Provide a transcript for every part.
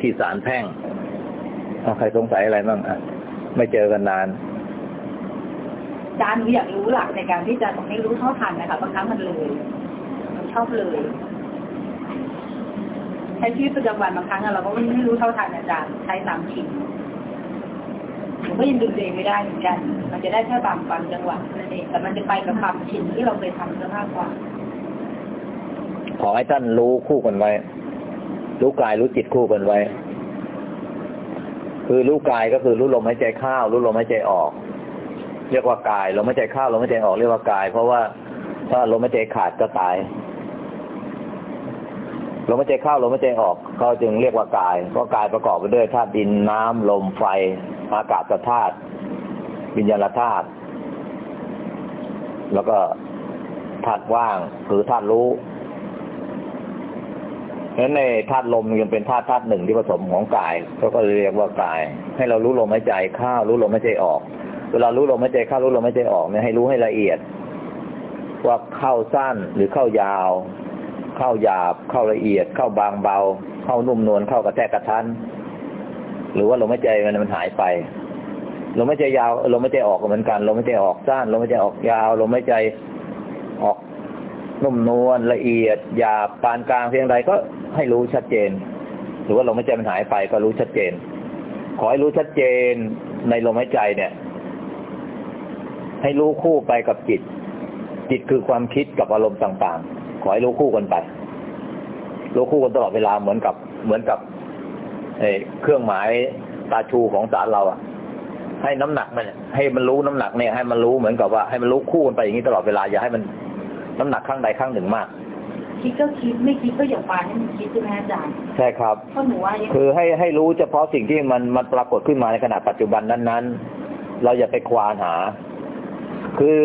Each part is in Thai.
ที่ศาลแพ่งใครสงสัยอะไรบ้างอะไม่เจอกันนานอาจารย์หนูอยากรู้หลักในการที่จะไม่รู้เท่าทันนะคะบางครั้งมันเลยมันชอบเลยใช้ชีวิตประจำวันบางครั้งอะเราก็ไม่รู้เท่าทันอาจารย์ใช้ตามชินหนูก็ยังดึงตัวเองไม่ได้เหมือนกัน มันจะได้แค่บางบางจังหวะนั่นเองแต่มันจะไปกับความชินที่เราเคยทำเสื้อผ้ากว่า ขอให้ท่านรู้คู่กันไว้ รู้กายรู้จิตคู่กันไว้ คือรู้กายก็คือรู้ลมหายใจเข้ารู้ลมหายใจออก เรียกว่ากายลมหายใจเข้าลมหายใจออกเรียกว่ากาย เพราะว่าถ้าลมหายใจขาดก็ตายลมหายใจเข้าลมหายใจออกเขาจึงเรียกว่ากายเพราะกายประกอบไปด้วยธาตุดินน้ำลมไฟ อากาศธาตุวิญญาณธาตุแล้วก็ธาตุว่างคือธาตุรู้ นั้นในธาตุลมยังเป็นธาตุธาตุหนึ่งที่ผสมของกายเขาก็เรียกว่ากาย ให้เรารู้ลมหายใจเข้ารู้ลมหายใจออก เวลารู้ลมหายใจเข้ารู้ลมหายใจออกเนี่ยให้รู้ให้ละเอียด ว่าเข้าสั้นหรือเข้ายาว เข้าหยาบ เข้าละเอียด เข้าบางเบา เข้านุ่มนวลเข้ากระแทกกระทันหรือว่าลมหายใจมันมันหายไปลมหายใจยาวลมหายใจออกก็เหมือนกันลมหายใจออกสั้นลมหายใจออกยาวลมหายใจออกนุ่มนวลละเอียดหยาบปานกลางเพียงใดก็ ให้รู้ชัดเจน หรือว่าลมหายใจมันหายไปก็รู้ชัดเจน ขอให้รู้ชัดเจนในลมหายใจเนี่ย ให้รู้คู่ไปกับจิต จิตคือความคิดกับอารมณ์ต่างๆ ขอให้รู้คู่กันไป รู้คู่กันตลอดเวลาเหมือนกับเหมือนกับเครื่องหมายตาชูของสารเราอะให้น้ำหนักมันให้มันรู้น้ำหนักเนี่ยให้มันรู้เหมือนกับว่าให้มันรู้คู่กันไปอย่างนี้ตลอดเวลาอย่าให้มันน้ำหนักข้างใดข้างหนึ่งมาก คิดก็คิดไม่คิดก็อย่าปาให้มันคิดใช่ไหมอาจารย์ใช่ครับเพราะหนูว่ายังคือให้ให้รู้เฉพาะสิ่งที่มันมันปรากฏขึ้นมาในขณะปัจจุบันนั้น ๆ เราอย่าไปควานหา คือ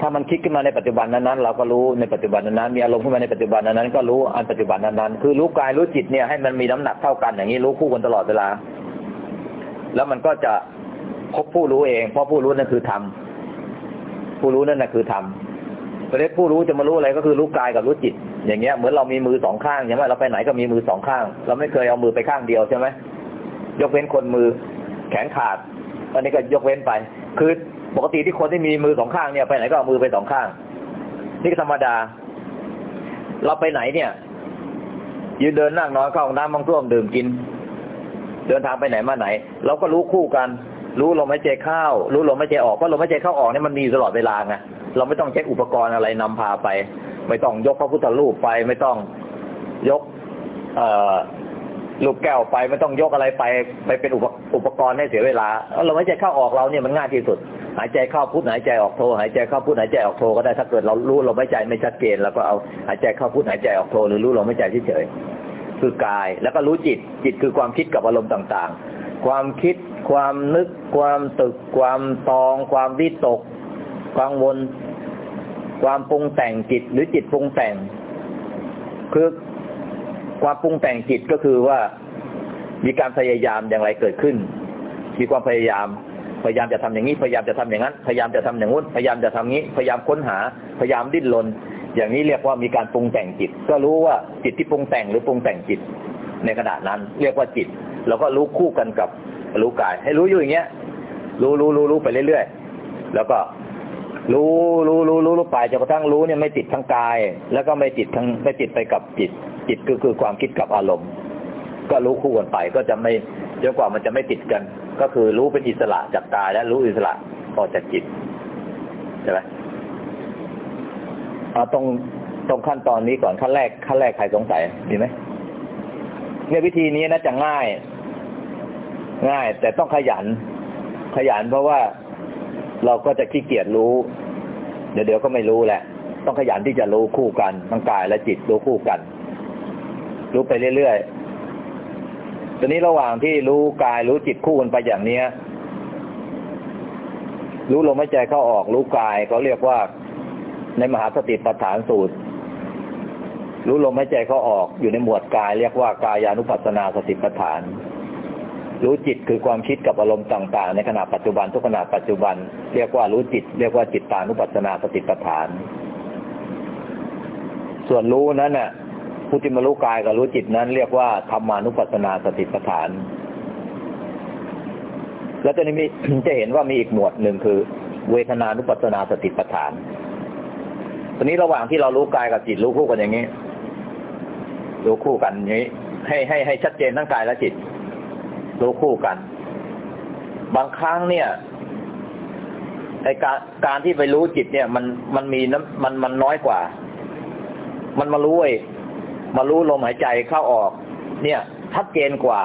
ถ้ามันคิดขึ้นมาในปัจจุบันนั้นๆเราก็รู้ในปัจจุบันนั้นๆมีอารมณ์ขึ้นมาในปัจจุบันนั้นๆก็รู้อันปัจจุบันนั้นๆคือรู้กายรู้จิตเนี่ยให้มันมีน้ำหนักเท่ากันอย่างนี้รู้คู่กันตลอดเวลา แล้วมันก็จะพบผู้รู้เอง เพราะผู้รู้นั่นคือธรรมผู้รู้นั่นน่ะคือธรรมประเด็นผู้รู้จะมารู้อะไรก็คือรู้กายกับรู้จิต อย่างเงี้ยเหมือนเรามีมือสองข้างใช่ไหมเราไปไหนก็มีมือสองข้าง เราไม่เคยเอามือไปข้างเดียวใช่ไหมยกเว้นคนมือแขนขาดอันนี้ก็ยกเว้นไป คือปกติที่คนที่มีมือสองข้างเนี่ยไปไหนก็เอามือไปสองข้าง นี่ก็ธรรมดา เราไปไหนเนี่ย ยืนเดินนั่งนอนเข้าห้องน้ำมังท่วมดื่มกิน เดินทางไปไหนมาไหน เราก็รู้คู่กัน รู้ลมหายใจเข้ารู้ลมหายใจออกเพราะลมหายใจเข้าออกเนี่ยมันมีตลอดเวลาไงเราไม่ต้องใช้อุปกรณ์อะไรนำพาไป ไม่ต้องยกพระพุทธรูปไป ไม่ต้องยกเอลูกแก้วไปไม่ต้องยกอะไรไป ไปเป็นอุปอปกรณ์ให้เสียเวลาเราหายใจเข้าออกเราเนี่ยมันง่ายที่สุด หายใจเข้าพุทหายใจออกโทหายใจเข้าพุทหายใจออกโทก็ได้ถ้าเกิดเรารู้ลมหายใจไม่ชัดเจนเราก็เอาหายใจเข้าพุทหายใจออกโทหรือรู้ลมหายใจเฉยๆคือกายแล้วก็รู้จิตจิตคือความคิดกับอารมณ์ต่างๆ ความคิด ความนึก ความตึก ความตอง ความวิตกกังวล ความปรุงแต่งจิตหรือจิตปรุงแต่ง คือความปรุงแต่งจิตก็คือว่ามีการพยายามอย่างไรเกิดขึ้น มีความพยายาม พยายามจะทำอย่างนี้ พยายามจะทำอย่างนั้น พยายามจะทำอย่างนู้น พยายามจะทำนี้ พยายามค้นหา พยายามดิ้นรน อย่างนี้เรียกว่ามีการปรุงแต่งจิต ก็รู้ว่าจิตที่ปรุงแต่งหรือปรุงแต่งจิต ในขณะนั้น เรียกว่าจิต แล้วก็รู้คู่กันกับรู้กาย ให้รู้อยู่อย่างเงี้ย รู้รู้รู้รู้ไปเรื่อยๆ แล้วก็ รู้รู้รู้ ไปจนกระทั่งรู้เนี่ยไม่ติดทั้งกาย แล้วก็ไม่ติดทั้งไม่ติดไปกับจิต จิตคือคือความคิดกับอารมณ์ ก็รู้คู่กันไปก็จะไม่จนกว่ามันจะไม่ติดกัน ก็คือรู้เป็นอิสระจากกายและรู้อิสระออกจากจิตใช่ไหมเอาตรงตรงขั้นตอนนี้ก่อนขั้นแรกขั้นแรกใครสงสัยดีไหมเนี่ยวิธีนี้นะจะง่าย ง่าย แต่ต้องขยัน ขยันเพราะว่าเราก็จะขี้เกียจรู้ ดี๋ยวเดี๋ยวก็ไม่รู้แหละ ต้องขยันที่จะรู้คู่กันทั้งกายและจิตรู้คู่กัน รู้ไปเรื่อยๆตอนนี้ระหว่างที่รู้กายรู้จิตคู่กันไปอย่างเนี้ย รู้ลมหายใจเข้าออก รู้กายเขาเรียกว่าในมหาสติปัฏฐานสูตร รู้ลมหายใจเข้าออกอยู่ในหมวดกาย เรียกว่ากายานุปัสสนาสติปัฏฐาน รู้จิตคือความคิดกับอารมณ์ต่าง ๆ ในขณะปัจจุบันทุกขณะปัจจุบัน เรียกว่ารู้จิต เรียกว่าจิตตานุปัสสนาสติปัฏฐาน ส่วนรู้นั้นน่ะผู้ที่มารู้กายกับรู้จิตนั้น เรียกว่าธรรมานุปัสสนาสติปัฏฐาน แล้วจะมีจะเห็นว่ามีอีกหมวดหนึ่งคือ เวทนานุปัสสนาสติปัฏฐานตอนนี้ระหว่างที่เรารู้กายกับจิตรู้คู่กันอย่างนี้รู้คู่กันอย่างนี้ ให้ให้ให้ชัดเจนทั้งกายและจิต รู้คู่กัน บางครั้งเนี่ยไอการการที่ไปรู้จิตเนี่ย มันมันมีน้ำมันมันน้อยกว่า มันมารู้ไอมารู้ลมหายใจเข้าออก เนี่ย ชัดเจนกว่า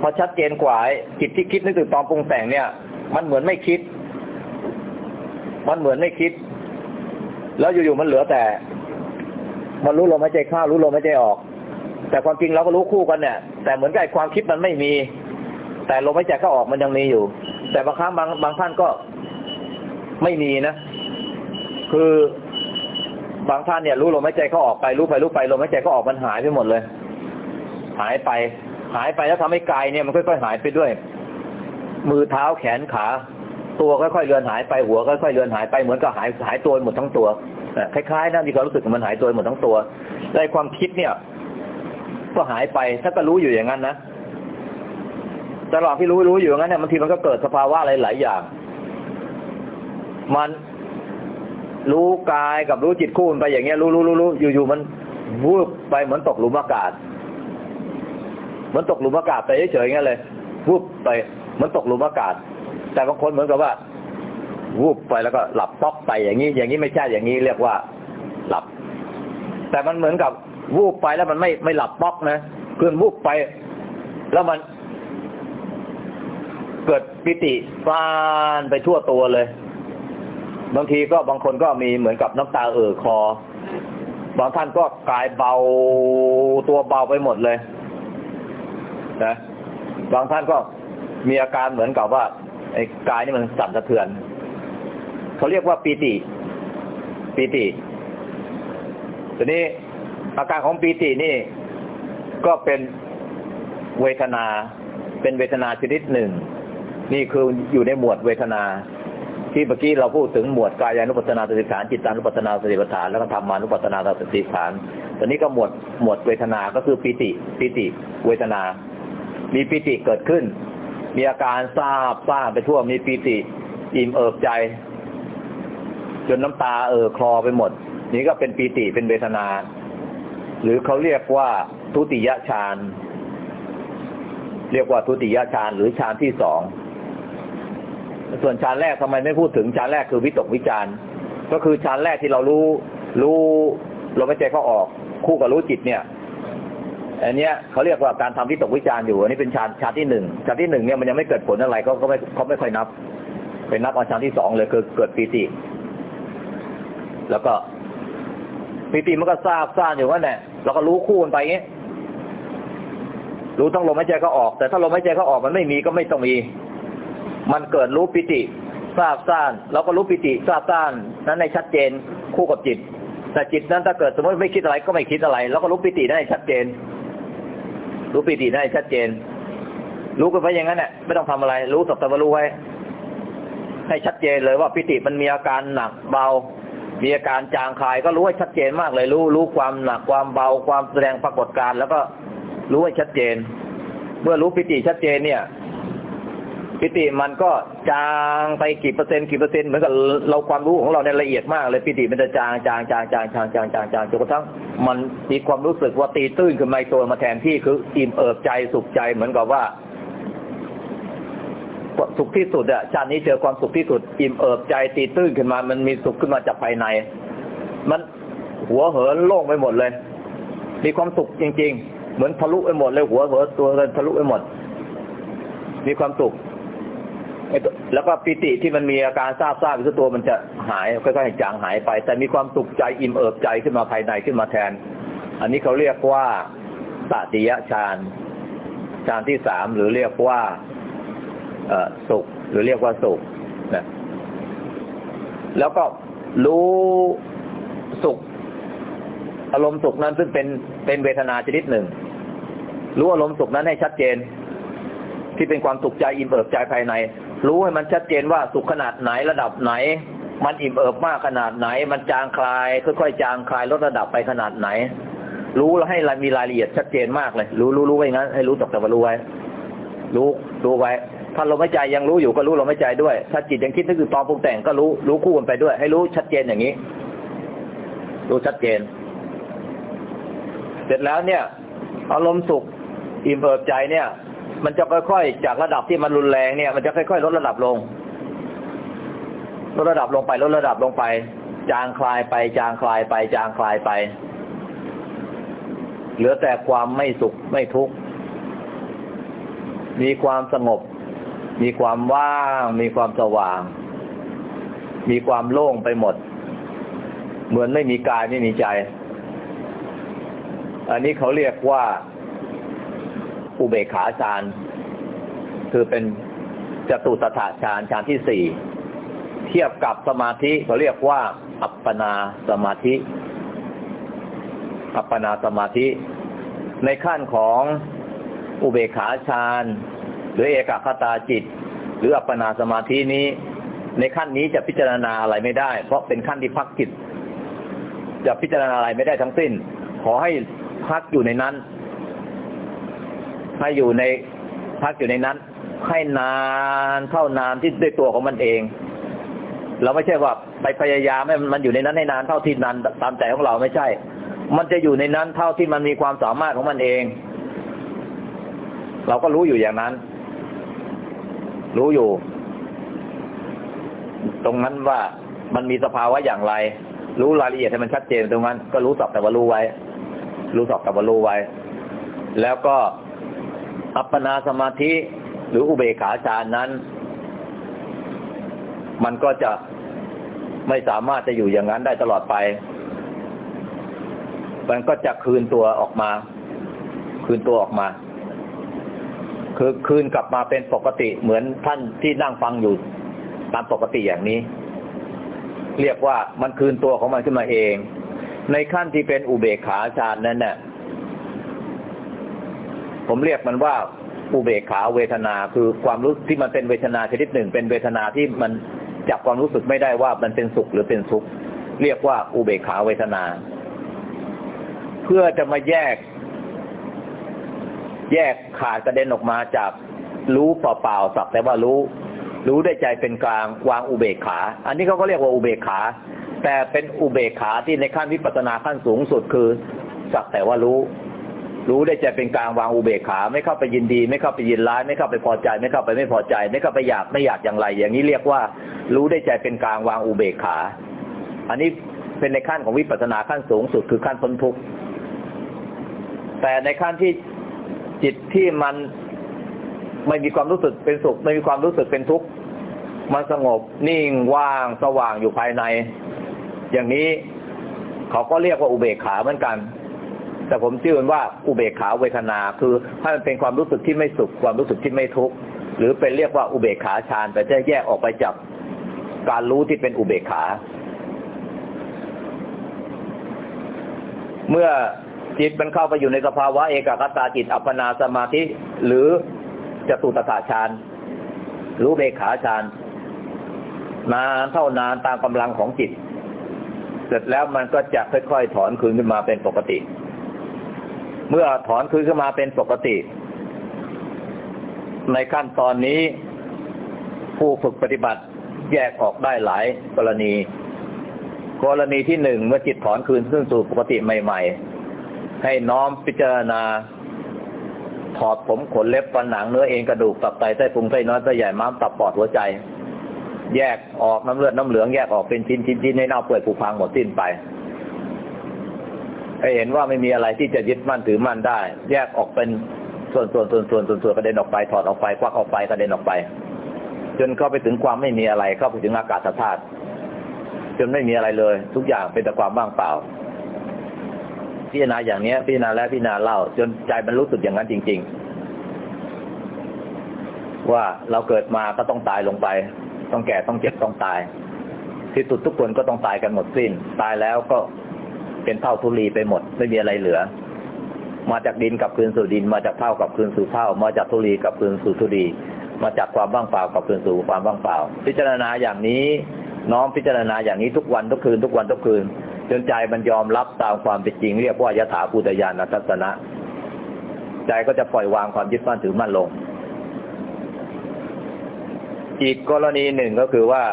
พอชัดเจนกว่าจิตที่คิดนึกถึงตอนปรุงแต่งเนี่ย มันเหมือนไม่คิด มันเหมือนไม่คิด แล้วอยู่ๆมันเหลือแต่ มันรู้ลมหายใจเข้ารู้ลมหายใจออก แต่ความจริงเราก็รู้คู่กันเนี่ย แต่เหมือนกับความคิดมันไม่มี แต่ลมหายใจเข้าออกมันยังมีอยู่ แต่บางครั้งบางบางท่านก็ไม่มีนะ คือบางท่านเนี่ยรู้ลมหายใจเขาออกไปรู้ไปรู้ไปลมหายใจเขาออกมันหายไปหมดเลย หายไป หายไปแล้วทำให้กายเนี่ยมันค่อยๆหายไปด้วย มือเท้าแขนขา ตัวค่อยๆเลือนหายไปหัวค่อยๆเลือนหายไปเหมือนกับหายหายตัวหมดทั้งตัวคล้ายๆนะมีความรู้สึกมันหายตัวหมดทั้งตัวในความคิดเนี่ย ก็หายไป ถ้าก็รู้อยู่อย่างนั้นนะตลอดที่รู้รู้อยู่อย่างนั้นเนี่ยบางทีมันก็เกิดสภาวะอะไรหลายอย่าง มันรู้กายกับรู้จิตคู่ไปอย่างเงี้ย รู้รู้รู้รู้อยู่ๆมันวูบไปเหมือนตกหลุมอากาศเหมือนตกหลุมอากาศไปเฉยๆงั้นเลยวูบไปเหมือนตกหลุมอากาศ แต่บางคนเหมือนกับว่าวูบไปแล้วก็หลับป๊อกไปอย่างนี้ อย่างนี้ไม่ใช่อย่างนี้เรียกว่า หลับ แต่มันเหมือนกับ วูบไปแล้วมันไม่ไม่หลับป๊อกนะคือวูบไป แล้วมัน เกิดปิติฟานไปทั่วตัวเลย บางทีก็บางคนก็มีเหมือนกับน้ำตาเอ่อคอ บางท่านก็กายเบาตัวเบาไปหมดเลยนะบางท่านก็มีอาการเหมือนกับว่า ไอ้กายนี่มันสั่นสะเทือน เขาเรียกว่าปีติปีติทีนี้ อาการของปีตินี่ก็เป็นเวทนา เป็นเวทนาชนิดหนึ่ง นี่คืออยู่ในหมวดเวทนา ที่เมื่อกี้เราพูดถึงหมวดกายานุปัสนาสติปัฏฐานจิตานุปัสนาสติปัฏฐานแล้วก็ธรรมานุปัสนาสติปัฏฐานตอนนี้ก็หมวดหมวดเวทนาก็คือปิติปิติ เวทนา มีปิติเกิดขึ้น มีอาการทราบทราบไปทั่วมีปิติ อิ่มเอิบใจ จนน้ำตาเออคลอไปหมด นี่ก็เป็นปีติเป็นเวทนา หรือเขาเรียกว่าทุติยฌานเรียกว่าทุติยฌานหรือฌานที่สองส่วนฌานแรกทำไมไม่พูดถึงฌานแรกคือวิตกวิจารก็คือฌานแรกที่เรารู้รู้ลมหายใจเขาออกคู่กับรู้จิตเนี่ยอันเนี้ยเขาเรียกว่าการทำวิตกวิจารอยู่อันนี้เป็นฌานฌานที่หนึ่งฌานที่หนึ่งเนี่ยมันยังไม่เกิดผลอะไรก็ก็ไม่เขาไม่ค่อยนับ เป็นนับเอาฌานที่สองเลยคือเกิดปีติแล้วก็ ปีติมันก็ทราบทราบอยู่ว่าเนี่ยเราก็รู้คู่กันไปเงี้ยรู้ทั้งลมหายใจก็ออก แต่ถ้าลมหายใจเขาออกมันไม่มีก็ไม่ต้องมี มันเกิดรู้ปิติทราบซ่านเราก็รู้ปิติทราบซ่านนั้นในชัดเจนคู่กับจิต แต่จิตนั้นถ้าเกิดสมมติไม่คิดอะไรก็ไม่คิดอะไรเราก็รู้ปิติได้ชัดเจน รู้ปิติได้ชัดเจน รู้กันไปอย่างนั้นแหละไม่ต้องทำอะไร รู้สับตะวันรู้ไว้ให้ชัดเจนเลยว่าปิติมันมีอาการหนักเบา มีอาการจางคายก็รู้ให้ชัดเจนมากเลย รู้รู้ความหนักความเบาความแสดงปรากฏการแล้วก็รู้ให้ชัดเจน เมื่อรู้ปิติชัดเจนเนี่ย ปิติมันก็จางไปกี่เปอร์เซ็นต์กี่เปอร์เซ็นต์เหมือนกับเราความรู้ของเราในละเอียดมากเลยปิติมันจะจางจางจางจางจางจางจางจางจนกระทั่งมันมีความรู้สึกว่าตีตื้นขึ้นมาตัวมาแทนที่คืออิ่มเอิบใจสุขใจเหมือนกับว่า สุขที่สุดอะชาตินี้เจอความสุขที่สุด อิ่มเอิบใจตีตื้นขึ้นมา มันมีสุขขึ้นมาจากภายใน มันหัวเหินโล่งไปหมดเลย มีความสุขจริง ๆ เหมือนทะลุไปหมดเลยหัวเหินตัวเลยทะลุไปหมด มีความสุขแล้วก็ปิติที่มันมีอาการทราบทราบตัวมันจะหายค่อยๆจางหายไป แต่มีความสุขใจอิ่มเอิบใจขึ้นมาภายในขึ้นมาแทน อันนี้เขาเรียกว่าตติยฌานฌานที่สามหรือเรียกว่า สุข หรือเรียกว่าสุขนะแล้วก็รู้สุข อารมณ์สุขนั้นซึ่งเป็นเป็นเวทนาชนิดหนึ่ง รู้อารมณ์สุขนั้นให้ชัดเจน ที่เป็นความสุขใจอิ่มเอิบใจภายใน รู้ให้มันชัดเจนว่าสุขขนาดไหนระดับไหน มันอิ่มเอิบมากขนาดไหน มันจางคลายค่อยๆจางคลายลดระดับไปขนาดไหน รู้แล้วให้มีรายละเอียดชัดเจนมากเลย รู้รู้รู้ไว้งั้นให้รู้ตกแต่ว่ารู้ไว้ รู้รู้ไว้ ถ้าลมหายใจยังรู้อยู่ก็รู้ลมหายใจด้วย ถ้าจิตยังคิดนึกถึงตอนปรุงแต่งก็รู้รู้คู่กันไปด้วย ให้รู้ชัดเจนอย่างนี้ รู้ชัดเจน เสร็จแล้วเนี่ย อารมณ์สุขอิ่มเอิบใจเนี่ย มันจะค่อยๆจากระดับที่มันรุนแรงเนี่ย มันจะค่อยๆลดระดับลงลดระดับลงไปลดระดับลงไป จางคลายไปจางคลายไปจางคลายไป เหลือแต่ความไม่สุขไม่ทุกข์มีความสงบ มีความว่าง มีความสว่าง มีความโล่งไปหมด เหมือนไม่มีกายไม่มีใจ อันนี้เขาเรียกว่าอุเบกขาฌานคือเป็นจตุตถาฌานฌานที่สี่เทียบกับสมาธิเขาเรียกว่า อัปปนาสมาธิ อัปปนาสมาธิ ในขั้นของอุเบกขาฌาน หรือเอกคตาจิต หรืออัปปนาสมาธินี้ ในขั้นนี้จะพิจารณาอะไรไม่ได้ เพราะเป็นขั้นที่พักจิต จะพิจารณาอะไรไม่ได้ทั้งสิ้น ขอให้พักอยู่ในนั้นให้อยู่ในพักอยู่ในนั้น ให้นานเท่านานที่ด้วยตัวของมันเอง เราไม่ใช่ว่าไปพยายามให้มันอยู่ในนั้นให้นานเท่าที่นานตามใจของเราไม่ใช่ มันจะอยู่ในนั้นเท่าที่มันมีความสามารถของมันเอง เราก็รู้อยู่อย่างนั้น รู้อยู่ ตรงนั้นว่ามันมีสภาวะอย่างไร รู้รายละเอียดให้มันชัดเจนตรงนั้น ก็รู้สับแต่ว่ารู้ไว้ รู้สับแต่ว่ารู้ไว้ แล้วก็อัปปนาสมาธิหรืออุเบกขาฌานนั้น มันก็จะไม่สามารถจะอยู่อย่างนั้นได้ตลอดไป มันก็จะคืนตัวออกมา คืนตัวออกมา คือคืนกลับมาเป็นปกติเหมือนท่านที่นั่งฟังอยู่ตามปกติอย่างนี้ เรียกว่ามันคืนตัวของมันขึ้นมาเอง ในขั้นที่เป็นอุเบกขาฌานนั้นเนี่ยผมเรียกมันว่าอุเบกขาเวทนาคือความรู้ที่มันเป็นเวทนาชนิดหนึ่ง เป็นเวทนาที่มันจับความรู้สึกไม่ได้ว่ามันเป็นสุขหรือเป็นทุกข์เรียกว่าอุเบกขาเวทนา เพื่อจะมาแยก แยกขาดกระเด็นออกมาจากรู้เปล่าๆสักแต่ว่ารู้ รู้ได้ใจเป็นกลางวางอุเบกขา อันนี้เขาก็เรียกว่าอุเบกขา แต่เป็นอุเบกขาที่ในขั้นวิปัสสนาขั้นสูงสุดคือสักแต่ว่ารู้ รู้ได้ใจเป็นกลางวางอุเบกขา ไม่เข้าไปยินดี ไม่เข้าไปยินร้าย ไม่เข้าไปพอใจ ไม่เข้าไปไม่พอใจ ไม่เข้าไปอยากไม่อยากอย่างไร อย่างนี้เรียกว่า รู้ได้ใจเป็นกลางวางอุเบกขา อันนี้เป็นในขั้นของวิปัสสนาขั้นสูงสุดคือขั้นพ้นทุกข์แต่ในขั้นที่ จิตที่มันไม่มีความรู้สึกเป็นสุข ไม่มีความรู้สึกเป็นทุกข์มันสงบนิ่งว่างสว่างอยู่ภายใน อย่างนี้เขาก็เรียกว่าอุเบกขาเหมือนกัน แต่ผมชื่อมันว่าอุเบกขาเวทนา คือให้มันเป็นความรู้สึกที่ไม่สุขความรู้สึกที่ไม่ทุกข์หรือเป็นเรียกว่าอุเบกขาฌานแต่จะแยกออกไปจากการรู้ที่เป็นอุเบกขา เมื่อ จิตมันเข้าไปอยู่ในสภาวะเอกคตาจิต อัปปนาสมาธิ หรือจตุตถาฌานรู้เบขาฌานนานเท่านานตามกำลังของจิต เสร็จแล้วมันก็จะค่อยๆถอนคืนขึ้นมาเป็นปกติ เมื่อถอนคืนขึ้นมาเป็นปกติ ในขั้นตอนนี้ ผู้ฝึกปฏิบัติแยกออกได้หลายกรณี กรณีที่หนึ่งเมื่อจิตถอนคืนขึ้นสู่ปกติใหม่ ๆ ให้น้อมพิจารณา ถอดผมขนเล็บฟันหนังเนื้อเอ็นกระดูกตับไตไส้พุงไส้น้อยไส้ใหญ่ม้ามตับปอดหัวใจ แยกออกน้ำเลือดน้ำเหลืองแยกออกเป็นชิ้นชิ้นชิ้นให้เน่าเปื่อยผุพังหมดสิ้นไปให้เห็นว่าไม่มีอะไรที่จะยึดมั่นถือมั่นได้ แยกออกเป็นส่วนส่วนส่วนส่วนส่วนส่วนกระเด็นออกไปถอดออกไปควักออกไปกระเด็นออกไป จนเข้าไปถึงความไม่มีอะไรเข้าไปถึงอากาศธาตุจนไม่มีอะไรเลย ทุกอย่างเป็นแต่ความว่างเปล่า พิจารณาอย่างเนี้ยพิจารณาแล้วพิจารณาเล่า จนใจมันรู้สึกอย่างนั้นจริง ๆ ว่าเราเกิดมาก็ต้องตายลงไป ต้องแก่ต้องเจ็บต้องตาย ที่สุดทุกคนก็ต้องตายกันหมดสิ้น ตายแล้วก็เป็นเท่าทุลีไปหมด ไม่มีอะไรเหลือ มาจากดินกับคืนสู่ดิน มาจากเท่ากับคืนสู่เท่า มาจากทุลีกับคืนสู่ทุลีมาจากความว่างเปล่ากับคืนสู่ความว่างเปล่า พิจารณาอย่างนี้น้อมพิจารณาอย่างนี้ทุกวันทุกคืนทุกวันทุกคืน จนใจมันยอมรับตามความเป็นจริง เรียกว่ายถาภูตยานัทัศนะ ใจก็จะปล่อยวางความยึดมั่นถือมั่นลง อีกกรณีหนึ่งก็คือว่า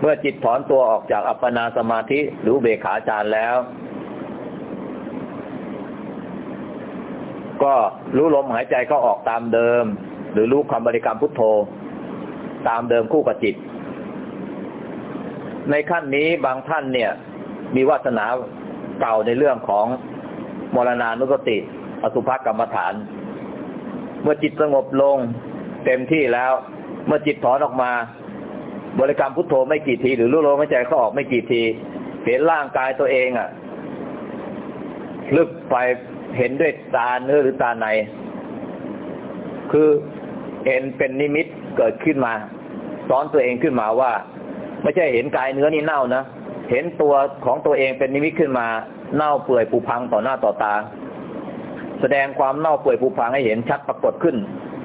เมื่อจิตถอนตัวออกจากอัปปนาสมาธิหรือเบขาจารแล้ว ก็รู้ลมหายใจก็ออกตามเดิม หรือรู้คำบริกรรมพุทโธ ตามเดิมคู่กับจิตในขั้นนี้บางท่านเนี่ย มีวาสนาเก่าในเรื่องของมรณานุสติอสุภกรรมฐาน เมื่อจิตสงบลงเต็มที่แล้ว เมื่อจิตถอนออกมา บริกรรมพุทโธไม่กี่ที หรือรู้ลมหายใจเขาออกไม่กี่ทีเห็นร่างกายตัวเองอะ่ะ ลึกไปเห็นด้วยตาเนื้อหรือตาใน คือเห็นเป็นนิมิตเกิดขึ้นมาสอนตัวเองขึ้นมาว่า ไม่ใช่เห็นกายเนื้อนี่เน่านะ เห็นตัวของตัวเองเป็นนิมิตขึ้นมา เน่าเปื่อยผุพังต่อหน้าต่อตา แสดงความเน่าเปื่อยผุพังให้เห็นชัดปรากฏขึ้น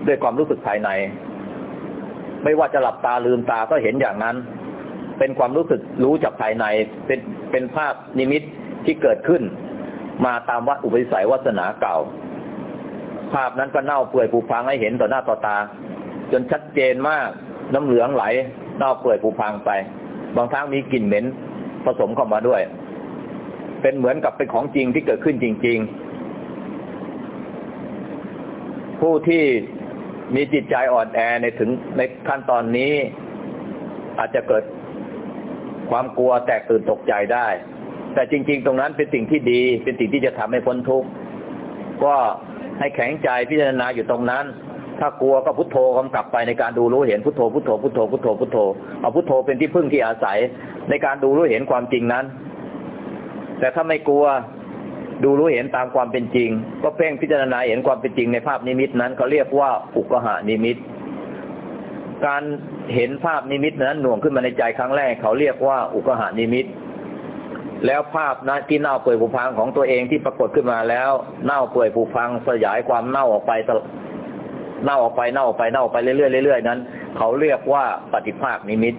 ด้วยความรู้สึกภายใน ไม่ว่าจะหลับตาลืมตาก็เห็นอย่างนั้น เป็นความรู้สึกรู้จากภายใน เป็นเป็นภาพนิมิตที่เกิดขึ้น มาตามวัดอุปนิสัยวาสนาเก่า ภาพนั้นก็เน่าเปื่อยผุพังให้เห็นต่อหน้าต่อตา จนชัดเจนมากน้ำเหลืองไหลเน่าเปื่อยผุพังไป บางครั้งมีกลิ่นเหม็น ผสมเข้ามาด้วย เป็นเหมือนกับเป็นของจริงที่เกิดขึ้นจริง ๆ ผู้ที่มีจิตใจอ่อนแอในถึงในขั้นตอนนี้ อาจจะเกิดความกลัวแตกตื่นตกใจได้ แต่จริง ๆ ตรงนั้นเป็นสิ่งที่ดี เป็นสิ่งที่จะทำให้พ้นทุกข์ก็ให้แข็งใจพิจารณาอยู่ตรงนั้น ถ้ากลัวก็พุทโธกำกับไปในการดูรู้เห็นพุทโธพุทโธพุทโธพุทโธพุทโธเอาพุทโธเป็นที่พึ่งที่อาศัยในการดูรู้เห็นความจริงนั้น แต่ถ้าไม่กลัวดูรู้เห็นตามความเป็นจริง ก็เพ่งพิจารณาเห็นความเป็นจริงในภาพนิมิตนั้นเขาเรียกว่าอุคคหนิมิต การเห็นภาพนิมิตนั้นหน่วงขึ้นมาในใจครั้งแรกเขาเรียกว่าอุคคหนิมิต แล้วภาพนั้นที่เน่าเปื่อยผุพังของตัวเองที่ปรากฏขึ้นมาแล้ว เน่าเปื่อยผุพังสยายความเน่าออกไป เน่าออกไปเน่าออกไปเน่าออกไปเรื่อยๆเรื่อยๆนั้น เขาเรียกว่าปฏิภาคนิมิต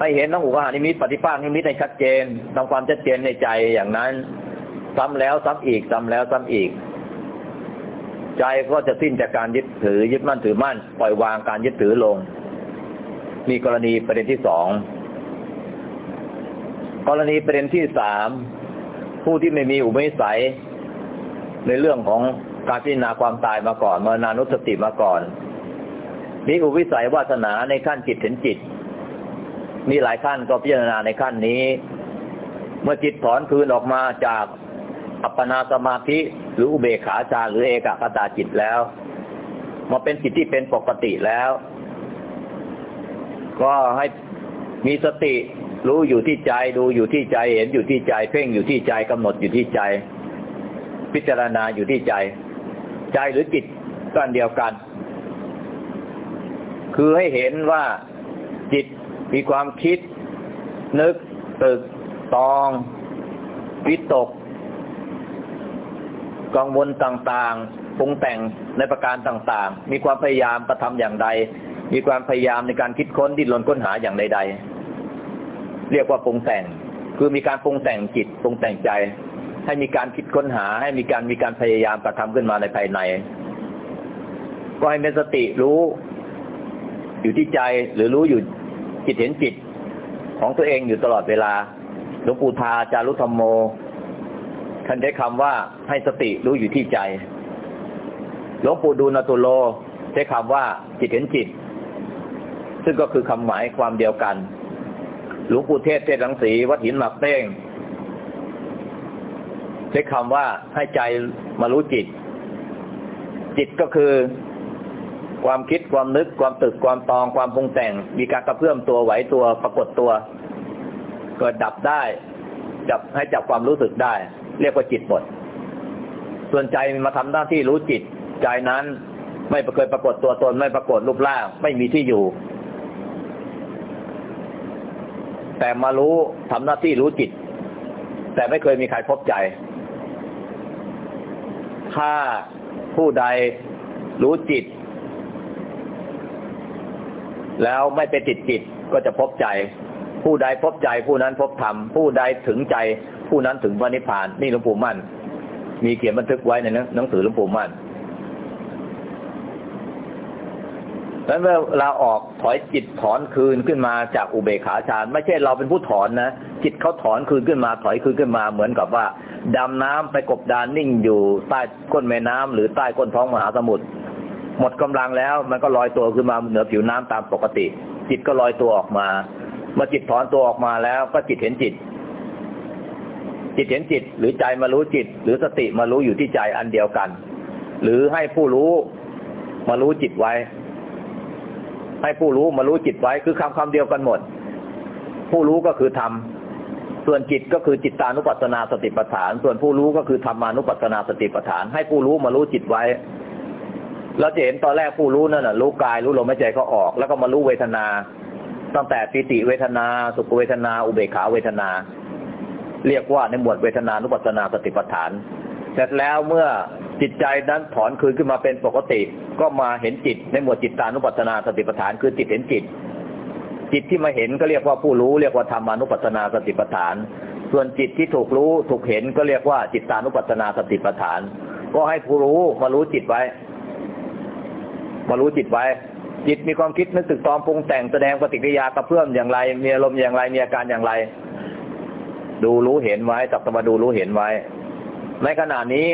ให้เห็นทั้งอุกหานิมิตปฏิภาคนิมิตในชัดเจนทำความชัดเจนในใจอย่างนั้น ซ้ำแล้วซ้ำอีกซ้ำแล้วซ้ำอีก ใจก็จะสิ้นจากการยึดถือยึดมั่นถือมั่นปล่อยวางการยึดถือลง มีกรณีประเด็นที่สองกรณีประเด็นที่สามผู้ที่ไม่มีอุเบกสัยในเรื่องของ การพิจารณาความตายมาก่อนมรณานุสติมาก่อน มีอุวิสัยวาสนาในขั้นจิตเห็นจิต มีหลายขั้นก็พิจารณาในขั้นนี้ เมื่อจิตถอนคืนออกมาจากอัปปนาสมาธิหรืออุเบกขาจารหรือเอกคตาจิตแล้ว มาเป็นจิตที่เป็นปกติแล้ว ก็ให้มีสติรู้อยู่ที่ใจดูอยู่ที่ใจเห็นอยู่ที่ใจ เพ่งอยู่ที่ใจกำหนดอยู่ที่ใจ พิจารณาอยู่ที่ใจ ใจหรือจิตก็อันเดียวกัน คือให้เห็นว่าจิตมีความคิด นึกตึกตองวิตก กังวลต่างๆปรุงแต่งในประการต่างๆ มีความพยายามกระทำอย่างใด มีความพยายามในการคิดค้นดิ้นรนค้นหาอย่างใดๆเรียกว่าปรุงแต่ง คือมีการปรุงแต่งจิตปรุงแต่งใจ ให้มีการคิดค้นหา ให้มีการมีการพยายามกระทำขึ้นมาในภายใน ก็ให้มีสติรู้อยู่ที่ใจหรือรู้อยู่จิตเห็นจิตของตัวเองอยู่ตลอดเวลาหลวงปู่ทาจารุธรรมโมท่านใช้คำว่าให้สติรู้อยู่ที่ใจหลวงปู่ดูลตุโลใช้คำว่าจิตเห็นจิต ซึ่งก็คือคำหมายความเดียวกันหลวงปู่เทศเทศรังสีวัดหินหมักเต้ง ใช้คำว่าให้ใจมารู้จิต จิตก็คือ ความคิดความนึกความตึกความตองความปรุงแต่ง มีการกระเพื่อมตัวไหวตัวปรากฏตัวเกิดดับได้จับให้จับความรู้สึกได้ เรียกว่าจิตหมด ส่วนใจมาทำหน้าที่รู้จิต ใจนั้นไม่เคยปรากฏตัวตนไม่ปรากฏรูปร่าง ไม่มีที่อยู่ แต่มารู้ทำหน้าที่รู้จิต แต่ไม่เคยมีใครพบใจ ถ้าผู้ใดรู้จิต แล้วไม่ไปติดจิตก็จะพบใจ ผู้ใดพบใจผู้นั้นพบธรรม ผู้ใดถึงใจ ผู้นั้นถึงพระนิพพาน นี่หลวงปู่มั่น มีเขียนบันทึกไว้ในหนังสือหลวงปู่มั่น แล้วเมื่อเราออกถอยจิตถอนคืนขึ้นมาจากอุเบกขาฌานไม่ใช่เราเป็นผู้ถอนนะจิตเขาถอนคืนขึ้นมาถอยคืนขึ้นมาเหมือนกับว่าดำน้ำไปกบดานนิ่งอยู่ใต้ก้นแม่น้ำหรือใต้ก้นท้องมหาสมุทรหมดกำลังแล้วมันก็ลอยตัวขึ้นมาเหนือผิวน้ำตามปกติ จิตก็ลอยตัวออกมาเมื่อจิตถอนตัวออกมาแล้วก็จิตเห็นจิต จิตเห็นจิต หรือใจมารู้จิต หรือสติมารู้อยู่ที่ใจอันเดียวกัน หรือให้ผู้รู้มารู้จิตไว้ ให้ผู้รู้มารู้จิตไว้คือคำคำเดียวกันหมด ผู้รู้ก็คือธรรมส่วนจิตก็คือจิตตานุปัสนาสติปัฏฐาน ส่วนผู้รู้ก็คือธรรมานุปัสนาสติปัฏฐาน ให้ผู้รู้มารู้จิตไว้เราจะเห็นตอนแรกผู้รู้นั่นน่ะรู้กายรู้ลมหายใจเขาออก แล้วก็มารู้เวทนา ตั้งแต่ปิติเวทนา สุขเวทนา อุเบกขาเวทนา เรียกว่าในหมวดเวทนานุปัสนาสติปัฏฐาน เสร็จแล้วเมื่อ จิตใจนั้นถอนคืนขึ้นมาเป็นปกติ ก็มาเห็นจิตในหมวดจิตตานุปัสนาสติปัฏฐานคือจิตเห็นจิต จิตที่มาเห็นก็เรียกว่าผู้รู้เรียกว่าธรรมานุปัสนาสติปัฏฐาน ส่วนจิตที่ถูกรู้ถูกเห็นก็เรียกว่าจิตตานุปัสสนาสติปัฏฐาน ก็ให้ผู้รู้มารู้จิตไว้ มารู้จิตไว้ จิตมีความคิดนึกตึกตอมปรุงแต่งแสดงปฏิกิริยากระเพื่อมอย่างไร มีอารมณ์อย่างไรมีอาการอย่างไร ดูรู้เห็นไว้จับตมาดูรู้เห็นไว้ ในขณะนี้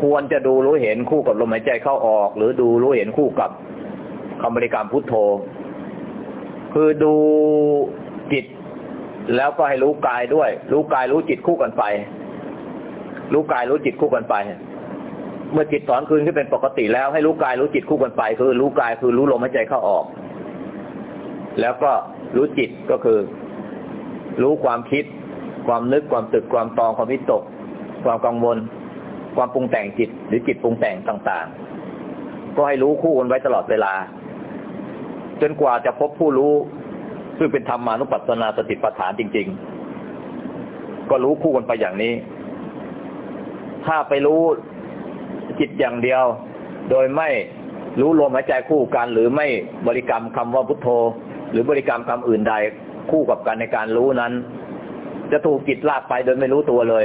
ควรจะดูรู้เห็นคู่กับลมหายใจเข้าออก หรือดูรู้เห็นคู่กับคำบริกรรมพุทโธ คือดูจิต แล้วก็ให้รู้กายด้วย รู้กายรู้จิตคู่กันไป รู้กายรู้จิตคู่กันไป เมื่อจิตถอนคืนขึ้นเป็นปกติแล้วให้รู้กายรู้จิตคู่กันไป คือรู้กายคือรู้ลมหายใจเข้าออก แล้วก็รู้จิตก็คือ รู้ความคิด ความนึกความตึกความตองความวิตก ความกังวล ความปรุงแต่งจิต หรือจิตปรุงแต่งต่างๆ ก็ให้รู้คู่กันไว้ตลอดเวลา จนกว่าจะพบผู้รู้ ซึ่งเป็นธรรมานุปัสสนาสติปัฏฐานจริง ๆ ก็รู้คู่กันไปอย่างนี้ ถ้าไปรู้จิตอย่างเดียว โดยไม่รู้ลมหายใจคู่กัน หรือไม่บริกรรมคำว่าพุทโธ หรือบริกรรมคำอื่นใดคู่กับกันในการรู้นั้น จะถูกจิตลากไปโดยไม่รู้ตัวเลย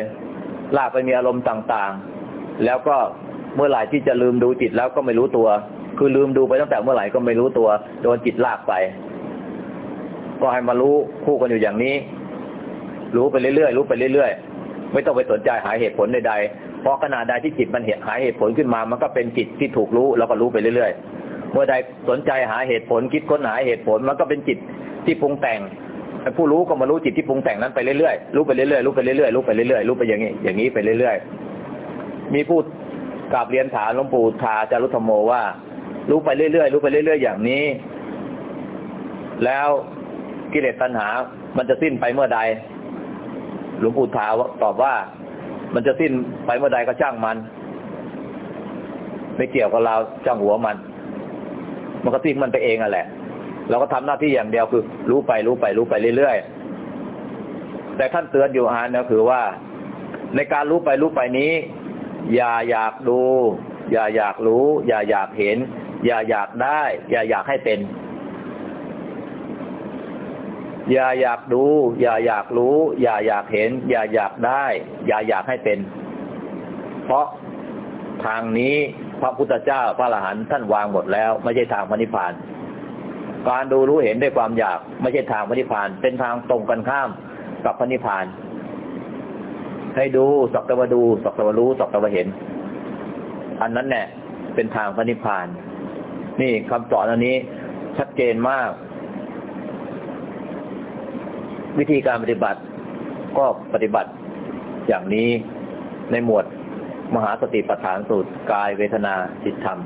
ลากไปมีอารมณ์ต่าง แล้วก็เมื่อไหร่ที่จะลืมดูจิตแล้วก็ไม่รู้ตัว คือลืมดูไปตั้งแต่เมื่อไหร่ก็ไม่รู้ตัว โดนจิตลากไป ก็ให้มารู้คู่กันอยู่อย่างนี้ รู้ไปเรื่อยๆรู้ไปเรื่อยๆไม่ต้องไปสนใจหาเหตุผลใดๆเพราะขณะใดที่จิตมันเหาเหตุผลขึ้นมา มันก็เป็นจิตที่ถูกรู้แล้วก็รู้ไปเรื่อยๆ เมื่อใดสนใจหาเหตุผลคิดค้นหาเหตุผล มันก็เป็นจิตที่ปรุงแต่งผู้รู้ก็มารู้จิตที่ปรุงแต่งนั้นไปเรื่อยๆรู้ไปเรื่อยๆรู้ไปเรื่อยๆรู้ไปเรื่อยๆรู้ไปอย่างนี้ อย่างนี้ไปเรื่อยๆ มีพูดกราบเรียนถามหลวงปู่ทาจารุธมโมว่า รู้ไปเรื่อยๆรู้ไปเรื่อย ๆ อย่างนี้ แล้วกิเลสตัณหา มันจะสิ้นไปเมื่อใด หลวงปู่ทาตอบว่า มันจะสิ้นไปเมื่อใดก็ช่างมัน ไม่เกี่ยวกับเราจ้างหัวมัน มันก็สิ้นมันไปเองอะแหละ เราก็ทำหน้าที่อย่างเดียวคือ รู้ไปรู้ไปรู้ไปเรื่อยๆแต่ท่านเตือนอยู่ฮะนะคือว่า ในการรู้ไปรู้ไปนี้ อย่าอยากดู อย่าอยากรู้ อย่าอยากเห็น อย่าอยากได้ อย่าอยากให้เป็น อย่าอยากดู อย่าอยากรู้ อย่าอยากเห็น อย่าอยากได้ อย่าอยากให้เป็น เพราะทางนี้พระพุทธเจ้าพระอรหันต์ท่านวางหมดแล้ว ไม่ใช่ทางพระนิพพาน การดูรู้เห็นด้วยความอยาก ไม่ใช่ทางพระนิพพาน เป็นทางตรงกันข้ามกับพระนิพพาน ให้ดูสักตะวัดูสักตะวรู้สักตะวเห็น อันนั้นแน่เป็นทางพระนิพพาน นี่คำสอนอันนี้ชัดเจนมาก วิธีการปฏิบัติก็ปฏิบัติอย่างนี้ในหมวดมหาสติปัฏฐานสูตรกายเวทนาจิตธรรม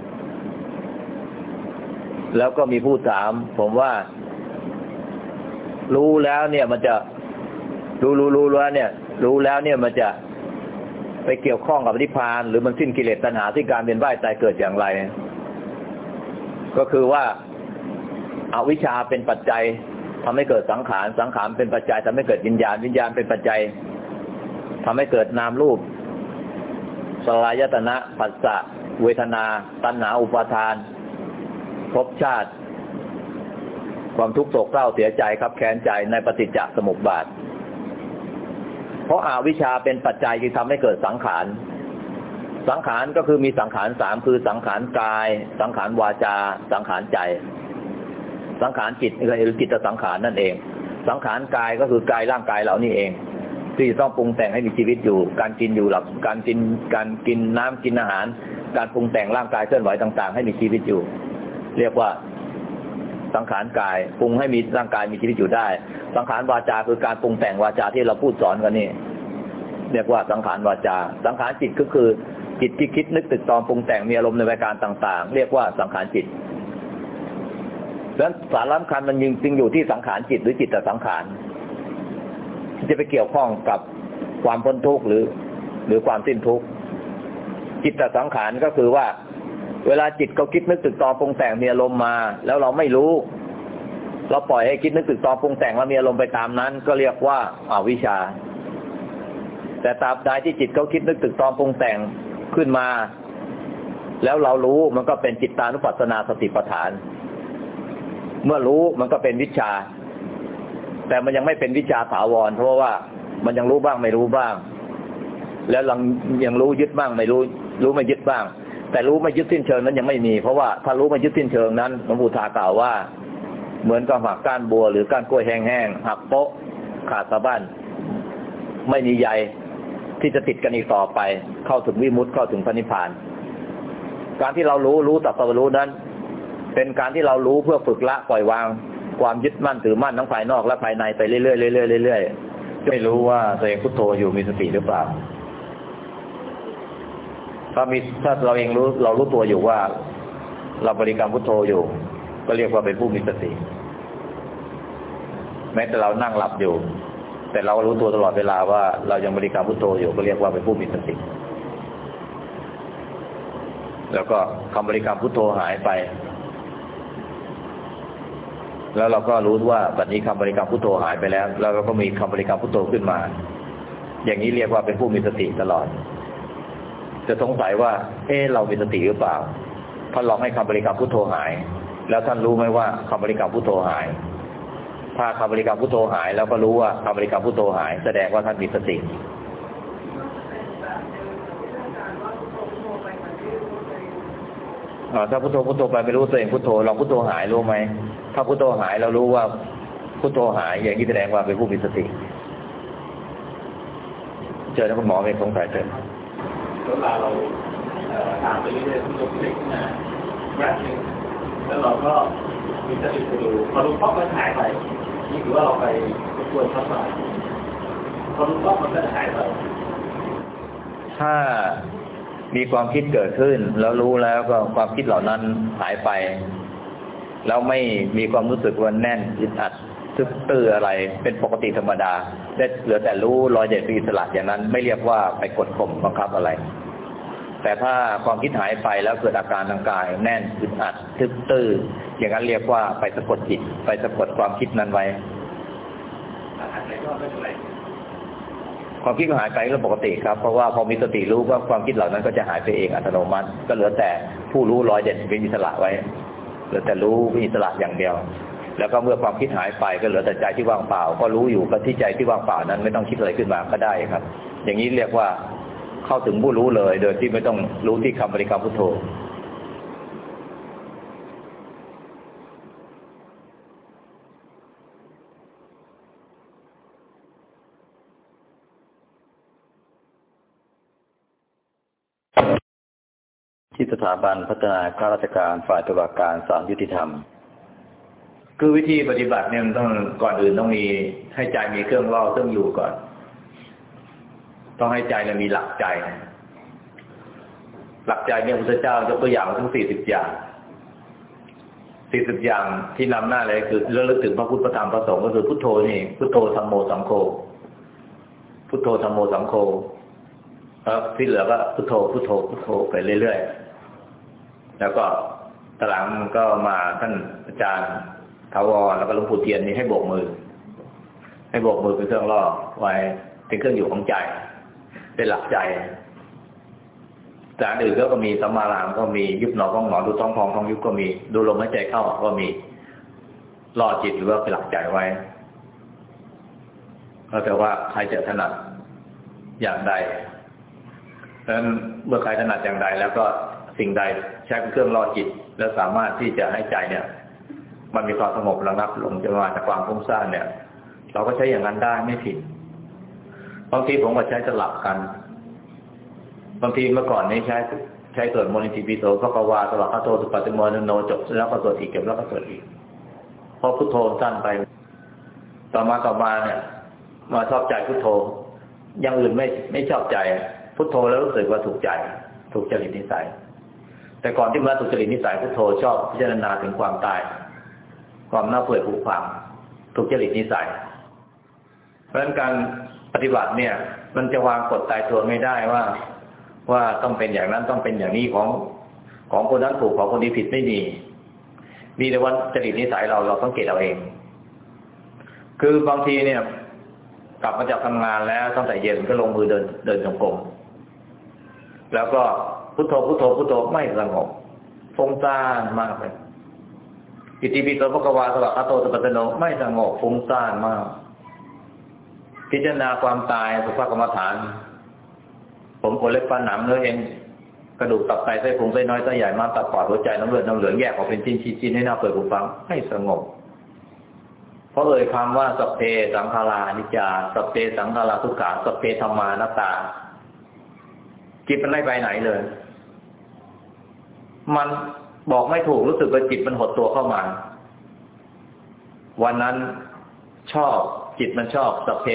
แล้วก็มีผู้ถาม ผมว่า รู้แล้วเนี่ยมันจะรู้รู้รู้แล้วเนี่ย รู้แล้วเนี่ยมันจะไปเกี่ยวข้องกับนิพพาน หรือมันสิ้นกิเลสตัณหาที่การเวียนว่ายตายเกิดอย่างไร ก็คือว่าอาวิชชาเป็นปัจจัยทำให้เกิดสังขาร สังขารเป็นปัจจัยทำให้เกิดวิญญาณ วิญญาณเป็นปัจจัยทำให้เกิดนามรูปสลายตนะปัสสะเวทนา ตัณหาอุปาทานภพชาติ ความทุกข์โศกเศร้าเสียใจครับแค้นใจในปฏิจจสมุปบาท เพราะอาวิชชาเป็นปัจจัยที่ทำให้เกิดสังขาร สังขารก็คือมีสังขารสามคือสังขารกาย สังขารวาจา สังขารใจ สังขารจิตหรือจิตสังขารนั่นเอง สังขารกายก็คือกายร่างกายเหล่านี้เองที่ต้องปรุงแต่งให้มีชีวิตอยู่ การกินอยู่หลับ การกิน การกินน้ำกินอาหาร การปรุงแต่งร่างกายเคลื่อนไหวต่าง ๆ ให้มีชีวิตอยู่ เรียกว่า สังขารกายปรุงให้มีร่างกายมีชีวิตอยู่ได้ สังขารวาจาคือการปรุงแต่งวาจาที่เราพูดสอนกันนี่เรียกว่าสังขารวาจา สังขารจิตก็คือจิตที่คิดนึกตึกตองปรุงแต่งมีอารมณ์ในประการต่าง ๆ เรียกว่าสังขารจิตดังนั้นสารสำคัญมันยิงจริงอยู่ที่สังขารจิตหรือจิตแต่สังขารที่จะไปเกี่ยวข้องกับความพ้นทุกข์หรือ หรือความสิ้นทุกข์จิตแต่สังขารก็คือว่า เวลาจิตเขาคิดนึกตึกตองปรุงแต่งมีอารมณ์มา แล้วเราไม่รู้ เราปล่อยให้คิดนึกตึกตองปรุงแต่งแล้วมีอารมณ์ไปตามนั้น ก็เรียกว่าอาวิชชา แต่ตราบใดที่จิตเขาคิดนึกตึกตองปรุงแต่งขึ้นมา แล้วเรารู้มันก็เป็นจิตตานุปัสสนาสติปัฏฐาน เมื่อรู้มันก็เป็นวิชา แต่มันยังไม่เป็นวิชาถาวร เพราะว่ามันยังรู้บ้างไม่รู้บ้าง แล้วยังยังรู้ยึดบ้างไม่รู้ รู้ไม่ยึดบ้าง แต่รู้ไม่ยึดสิ้นเชิงนั้นยังไม่มี เพราะว่าถ้ารู้ไม่ยึดสิ้นเชิงนั้นหลวงปู่ทากล่าวว่า เหมือนกับหักก้านบัว หรือก้านกล้วยแห้งๆหักโป๊ะขาดสะบั้นไม่มีใยที่จะติดกันอีกต่อไป เข้าถึงวิมุตติเข้าถึงพระนิพพาน การที่เรารู้รู้ตัดสรู้นั้น เป็นการที่เรารู้เพื่อฝึกละปล่อยวาง ความยึดมั่นถือมั่นทั้งภายนอกและภายในไปเรื่อยๆเรื่อยๆเรื่อยๆไม่รู้ว่าตัวเองพุทโธอยู่มีสติหรือเปล่า ถ้ามีถ้าเราเองรู้เรารู้ตัวอยู่ว่า เราบริกรรมพุทโธอยู่ ก็เรียกว่าเป็นผู้มีสติ แม้แต่เรานั่งหลับอยู่ แต่เรารู้ตัวตลอดเวลาว่าเรายังบริกรรมพุทโธอยู่ ก็เรียกว่าเป็นผู้มีสติ แล้วก็คำบริกรรมพุทโธหายไป แล้วเราก็รู้ว่าบัดนี้คำบริกรรมพุทโธหายไปแล้ว แล้วเราก็มีคำบริกรรมพุทโธขึ้นมา อย่างนี้เรียกว่าเป็นผู้มีสติตลอด จะสงสัยว่า เออเรามีสติหรือเปล่าท่านลองให้คำบริกรรมพุทโธหาย แล้วท่านรู้ไหมว่าคำบริกรรมพุทโธหาย ถ้าคำบริกรรมพุทโธหาย แล้วก็รู้ว่าคำบริกรรมพุทโธหาย แสดงว่าท่านมีสติถ้าพุทโธพุทโธไปไม่รู้ตัวเองพุทโธลองพุทโธหายรู้ไหมถ้าพุทโธหายเรารู้ว่าพุทโธหาย อย่างนี้แสดงว่าเป็นผู้มีสติ เจอแล้วคุณหมอเป็นสงสัยเจอ แล้วเราตามไปเรื่อยๆจนเด็กนะแบบนึงแล้วเราก็มีสติไปดูพอรู้ป๊อกมันหายไปนี่ถือว่าเราไปกวนเข้าไปพอรู้ป๊อกมันก็หายไปถ้ามีความคิดเกิดขึ้น แล้วรู้แล้วก็ความคิดเหล่านั้นหายไป แล้วไม่มีความรู้สึกว่าแน่นอึดอัด ซึกตื้ออะไรเป็นปกติธรรมดาได้เหลือแต่รู้รอยเด็ดเปีสลัดอย่างนั้น ไม่เรียกว่าไปกดข่มบังคับอะไร แต่ถ้าความคิดหายไปแล้วเกิดอาการทางกาย แน่นอึดอัดทึบตื้ออย่างนั้นเรียกว่าไปสะกดจิต ไปสะกดความคิดนั้นไว้ความคิดก็หายไปก็ปกติครับเพราะว่าพอมีสติรู้ว่าความคิดเหล่านั้นก็จะหายไปเองอัตโนมัติ ก็เหลือแต่ผู้รู้รอยเด่นเป็นอิสระไว้เหลือแต่รู้เป็นอิสระอย่างเดียว แล้วก็เมื่อความคิดหายไปก็เหลือแต่ใจที่ว่างเปล่า ก็รู้อยู่กับที่ใจที่ว่างเปล่านั้นไม่ต้องคิดอะไรขึ้นมาก็ได้ครับ อย่างนี้เรียกว่าเข้าถึงผู้รู้เลย โดยที่ไม่ต้องรู้ที่คำบริกรรมพุทโธที่สถาบันพัฒนาข้าราชการฝ่ายตุลาการศาลยุติธรรม คือวิธีปฏิบัติเนี่ยมันต้องก่อนอื่นต้องมีให้ใจมีเครื่องล่อเครื่องอยู่ก่อน ต้องให้ใจเรามีหลักใจ หลักใจเนี่ยพระเจ้ายกตัวอย่างทั้งสี่สิบอย่างสี่สิบอย่างที่นำหน้าเลยคือเระลึกถึงพระพุทธธรรมพระสงฆ์ก็คือพุทโธนี่พุทโธธรรมโมสังโฆพุทโธธรรมโมสังโฆแล้วที่เหลือก็พุทโธพุทโธพุทโธไปเรื่อยๆแล้วก็ตลังก็มาท่านอาจารย์ ถาวรแล้วก็หลวงปู่เทียนนี่ให้โบกมือ ให้โบกมือเป็นเครื่องล่อไว้เป็นเครื่องอยู่ของใจ เป็นหลักใจแต่อื่นก็มีสัมมาลามก็มียุบหนอก้องหนอดูท้องพองท้องยุบก็มี ดูลมหายใจเข้าก็มีล่อจิตหรือว่าไปหลักใจไว้ก็แต่ว่าใครจะถนัดอย่างใดเพราะฉะนั้นเมื่อใครถนัดอย่างใดแล้วก็สิ่งใดใช้เป็นเครื่องล่อจิต แล้วสามารถที่จะให้ใจเนี่ย มันมีความสงบระงับลงจะมาจากความฟุ้งซ่านเนี่ย เราก็ใช้อย่างนั้นได้ไม่ผิดบางทีผมก็ใช้สลับกันบางทีเมื่อก่อนนี้ใช้ใช้สวดมนต์อิติปิโสพระกวาสลับพระโตสุปฏิโมนโนจบแล้วก็สวดอีกเก็บแล้วก็สวดอีกพอพุทโธสั้นไป ต่อมาต่อมาเนี่ย มาชอบใจพุทโธอย่างอื่นไม่ไม่ชอบใจ พุทโธแล้วรู้สึกว่าถูกใจ ถูกจริตนิสัย แต่ก่อนที่มาถูกจริตนิสัยพุทโธชอบพิจารณาถึงความตาย ความน่าเปื่อยผุพังถูกจริตนิสัย เพราะฉะนั้นการปฏิบัติเนี่ย มันจะวางกฎตายตัวไม่ได้ว่า ว่าต้องเป็นอย่างนั้นต้องเป็นอย่างนี้ของของคนนั้นถูกของคนนี้ผิดไม่มี มีแต่ว่าจริตนิสัยเราเราต้องเกตเอาเอง คือบางทีเนี่ย กลับมาจากทำงานแล้วตั้งแต่เย็นก็ลงมือเดินเดินจงกรมแล้วก็พุทโธพุทโธพุทโธไม่สงบฟุ้งซ่านมากเลย อิติปิโสภควาสวัสดิโตสุปตโนไม่สงบฟุ้งซ่านมาก พิจารณาความตายสุภกรรมฐาน ผมขนเล็บฟันหนังเนื้อเอ็นกระดูกตับไตไส้พุงไส้น้อยไส้ใหญ่มาตับปอดหัวใจน้ำเลือดน้ำเหลืองแยกออกเป็นชิ้นชิ้นให้หน้าเปิดหูฟังไม่สงบ เพราะเอ่ยคำว่าสัพเพสังขารานิจจาสัพเพสังขาราทุกขาสัพเพธรรมานาตา จิตมันไม่ไปไหนเลย มัน บอกไม่ถูกรู้สึกว่าจิตมันหดตัวเข้ามา วันนั้นชอบจิตมันชอบสเพ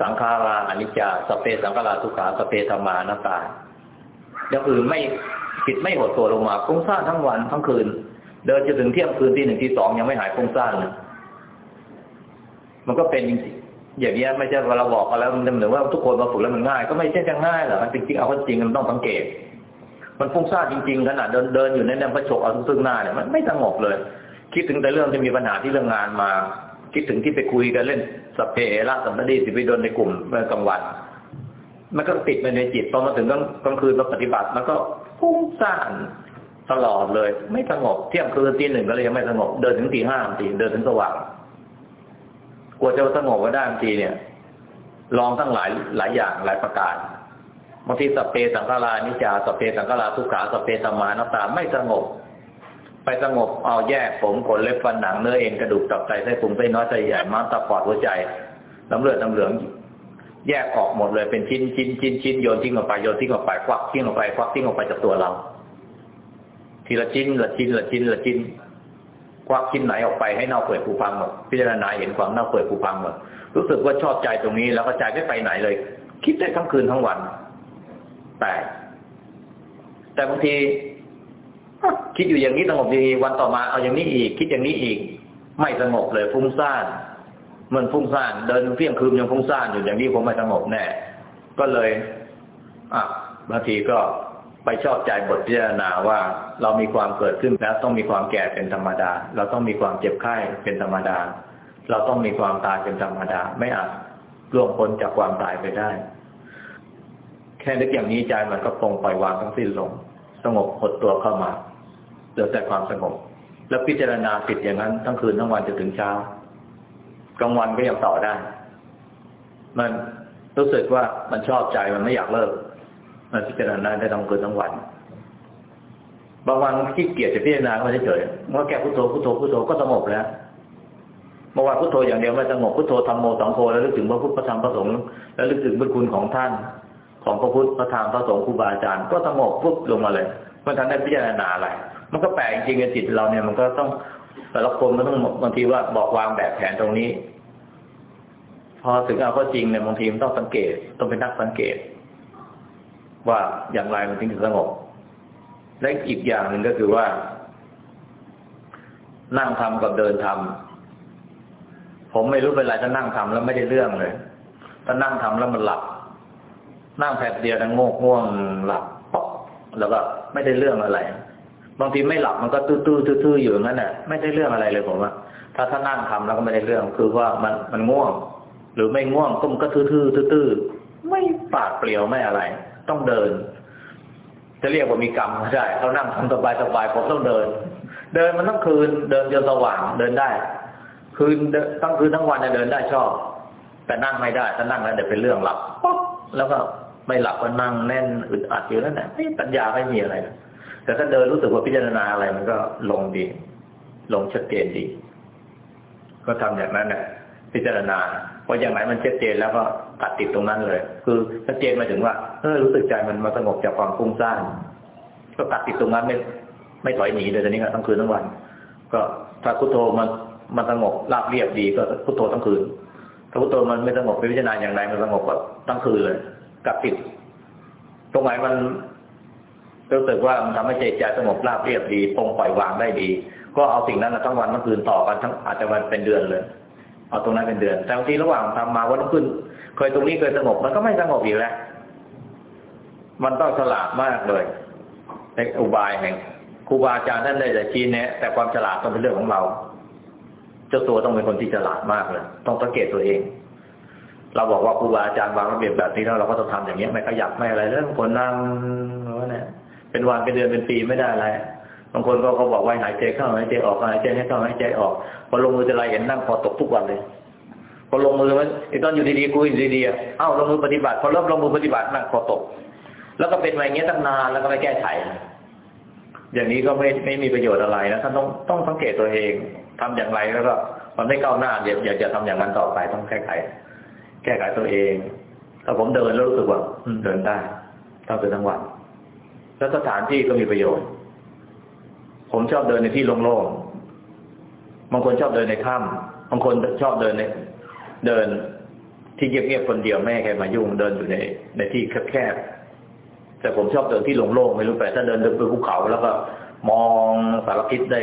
สังขาราอนิจจาสเพสังขาราทุกขาสเพธรรมานาตาอย่างอื่นไม่จิตไม่หดตัวลงมาฟุ้งซ่านทั้งวันทั้งคืน เดินจะถึงเที่ยงคืนที่หนึ่งที่สองยังไม่หายฟุ้งซ่านเลยมันก็เป็นอย่างนี้ไม่ใช่ว่าเราบอกกันแล้วมันเหมือนว่าทุกคนมาฝึกแล้วมันง่าย ก็ไม่ใช่จะง่ายหรอกมันจริงๆเอาจริงมันต้องสังเกต มันฟุ้งซ่านจริงๆขนาดเดินเดินอยู่ในแนวประชกเอาซึ่งหน้าเนี่ยมันไม่สงบเลย คิดถึงแต่เรื่องที่มีปัญหาที่เรื่องงานมา คิดถึงที่ไปคุยกันเล่นสเปรละสัมดีสิไปโดนในกลุ่มเมื่อกลางวัน มันก็ติดไปในจิตพอมาถึงกลางกลางคืนมาปฏิบัติ มันก็ฟุ้งซ่านตลอดเลย ไม่สงบเที่ยงคืนตีหนึ่งก็เลยยังไม่สงบเดินถึงตีห้าตีเดินถึงสว่างกว่าจะสงบก็ได้บางทีเนี่ย ลองทั้งหลายหลายอย่างหลายประการ บางทีสเปสังขารานิจาสเปสังขาราทุกขาสเปธรรมานาตาไม่สงบ ไปสงบเอาแยกผมขนเล็บฟันหนังเนื้อเอ็นกระดูกตับไตไส้พุงไส้น้อยไส้ใหญ่ม้ามตับปอดหัวใจน้ำเลือดน้ำเหลืองแยกออกหมดเลยเป็นชิ้นชิ้นชิ้นชิ้นโยนทิ้งออกไปโยนทิ้งออกไปควักทิ้งออกไปควักทิ้งออกไปจากตัวเรา ทีละชิ้นละชิ้นละชิ้นละชิ้นควักชิ้นไหนออกไปให้เน่าเปื่อยผุพังหมดพิจารณาเห็นความเน่าเปื่อยผุพังหมดรู้สึกว่าชอบใจตรงนี้แล้วก็ใจไม่ไปไหนเลย คิดได้ทั้งคืนทั้งวัน แต่แต่บางทีคิดอยู่อย่างนี้สงบดีวันต่อมาเอาอย่างนี้อีก คิดอย่างนี้อีก ไม่สงบเลยฟุ้งซ่านมือนฟุ้งซ่านเดินเพี้ยงคืนยังฟุ้งซ่านอยู่อย่างนี้ผมไม่สงบแน่ ก็เลยอะบางทีก็ไปชอบใจบทพิจารณาว่าเรามีความเกิดขึ้นแล้วต้องมีความแก่เป็นธรรมดา เราต้องมีความเจ็บไข้เป็นธรรมดา เราต้องมีความตายเป็นธรรมดา ไม่อาจล่วงพ้นจากความตายไปได้ แค่นึกอย่างนี้ใจมันก็ปรงปล่อยวางทั้งสิ้นลง สงบหดตัวเข้ามาเหลือแต่ความสงบ แล้วพิจารณาติดอย่างนั้นทั้งคืนทั้งวันจนถึงเช้ากลางวันก็ยังต่อได้ มันรู้สึกว่ามันชอบใจมันไม่อยากเลิก มันพิจารณาได้ทั้งคืนทั้งวัน บางวันขี้เกียจจะพิจารณาก็เฉยๆเมื่อแกพุทโธพุทโธพุทโธก็สงบแล้วเมื่อวานพุทโธอย่างเดียวไม่สงบพุทโธธรรมโมสังโฆแล้วลึกถึงพระพุทธพระธรรมพระสงฆ์แล้วลึกถึงบุญคุณของท่าน ของพระพุทธพระธรรมพระสงฆ์ครูบาอาจารย์ก็สงบปุ๊บลงมาเลยมันทันได้พิจารณาอะไร มันก็แปลกจริงจิตเราเนี่ยมันก็ต้องแต่ละคนมันต้องบางทีว่าบอกวางแบบแผนตรงนี้ พอถึงเอาก็จริงเนี่ยบางทีมันต้องสังเกตต้องเป็นนักสังเกต ว่าอย่างไรมันถึงจะสงบและอีกอย่างหนึ่งก็คือว่า นั่งทำกับเดินทำผมไม่รู้เป็นไรถ้านั่งทำแล้วไม่ได้เรื่องเลยถ้านั่งทำแล้วมันหลับ นั่งแผดเดียวแล้วงกง่วงหลับป๊อกแล้วก็ไม่ได้เรื่องอะไร บางทีไม่หลับมันก็ตื้อตื้อตื้ออยู่งั้นน่ะไม่ได้เรื่องอะไรเลยผมว่า ถ้าถ้านั่งทำแล้วก็ไม่ได้เรื่อง คือว่ามันมันง่วง หรือไม่ง่วงก็มันก็ตื้อตื้อตื้อไม่ปากเปลี่ยวไม่อะไร ต้องเดิน จะเรียกว่ามีกรรมก็ได้เขานั่งทำสบายสบายผมต้องเดิน เดินมันทั้งคืนเดินจนสว่างเดินได้ คืนเดินทั้งคืนทั้งวันเนี่ยเดินได้ชอบ แต่นั่งไม่ได้ถ้านั่งแล้วเดี๋ยวเป็นเรื่องหลับป๊อกแล้วก็ ไม่หลับก็นั่งแน่นอึดอัดอยู่นั่นแหละปัญญาไม่มีอะไร แต่ถ้าเดินรู้สึกว่าพิจารณาอะไรมันก็ลงดี ลงชัดเจนดี ก็ทำอย่างนั้นเนี่ยพิจารณาพออย่างไหนมันชัดเจนแล้วก็ตัดติดตรงนั้นเลย คือชัดเจนมาถึงว่าเออรู้สึกใจมันมาสงบจากความฟุ้งซ่านก็ตัดติดตรงนั้นไม่ไม่ถอยหนีเลยตอนนี้ก็ทั้งคืนทั้งวัน ก็ถ้าพุทโธมันมันสงบราบเรียบดีก็พุทโธทั้งคืนถ้าพุทโธมันไม่สงบไปพิจารณาอย่างไรมันสงบก็ทั้งคืนเลย กับติดตรงไหนมันรู้สึกว่ามันทำให้ใจใจสงบราบเรียบดีปรงปล่อยวางได้ดี ก็เอาสิ่งนั้นทั้งวันทั้งคืนต่อกันทั้งอาจจะมันเป็นเดือนเลย เอาตรงนั้นเป็นเดือน แต่บางทีระหว่างทำมาวันรุ่งขึ้น เคยตรงนี้เคยสงบมันก็ไม่สงบอีกแล้วมันต้องฉลาดมากเลยในอุบายแห่งครูบาอาจารย์ท่านได้แต่ชี้แนะ แต่ความฉลาดต้องเป็นเรื่องของเรา เจ้าตัวต้องเป็นคนที่ฉลาดมากเลย ต้องสังเกตตัวเอง เราบอกว่าครูบาอาจารย์วางระเบียบแบบนี้แล้วเราก็ต้องทำอย่างนี้ไม่ขยับไม่อะไรแล้วบางคนนั่งเนี่ยเป็นวันเป็นเดือนเป็นปีไม่ได้อะไรบางคนก็เขาบอกว่าหายใจเข้าหายใจออกหายใจให้เข้าหายใจออกพอลงมือจะไรเห็นนั่งคอตกทุกวันเลยพอลงมือมันไอ้ตอนอยู่ดีๆกูอยู่ดีๆเอ้าลงมือปฏิบัติพอเริ่มลงมือปฏิบัตินั่งคอตก แล้วก็เป็นมาอย่างเงี้ยตั้งนานแล้วก็ไม่แก้ไขอย่างนี้ก็ไม่ไม่มีประโยชน์อะไรนะท่านต้องต้องสังเกตตัวเองทำอย่างไรแล้วก็มันไม่ก้าวหน้าเดี๋ยวอย่าจะทำอย่างนั้นต่อไปต้องแก้ไข แก้ไขตัวเอง ถ้าผมเดินแล้วรู้สึกว่าเดินได้ทั้งคืนทั้งวัน แล้วสถานที่ก็มีประโยชน์ ผมชอบเดินในที่โล่งๆ บางคนชอบเดินในถ้ำบางคนชอบเดินใน เดินที่เงียบๆคนเดียวไม่ให้ใครมายุ่งเดินอยู่ในในที่แคบๆแต่ผมชอบเดินที่โล่งๆไม่รู้แต่ถ้าเดินเดินไปภูเขาแล้วก็มองสารทิศได้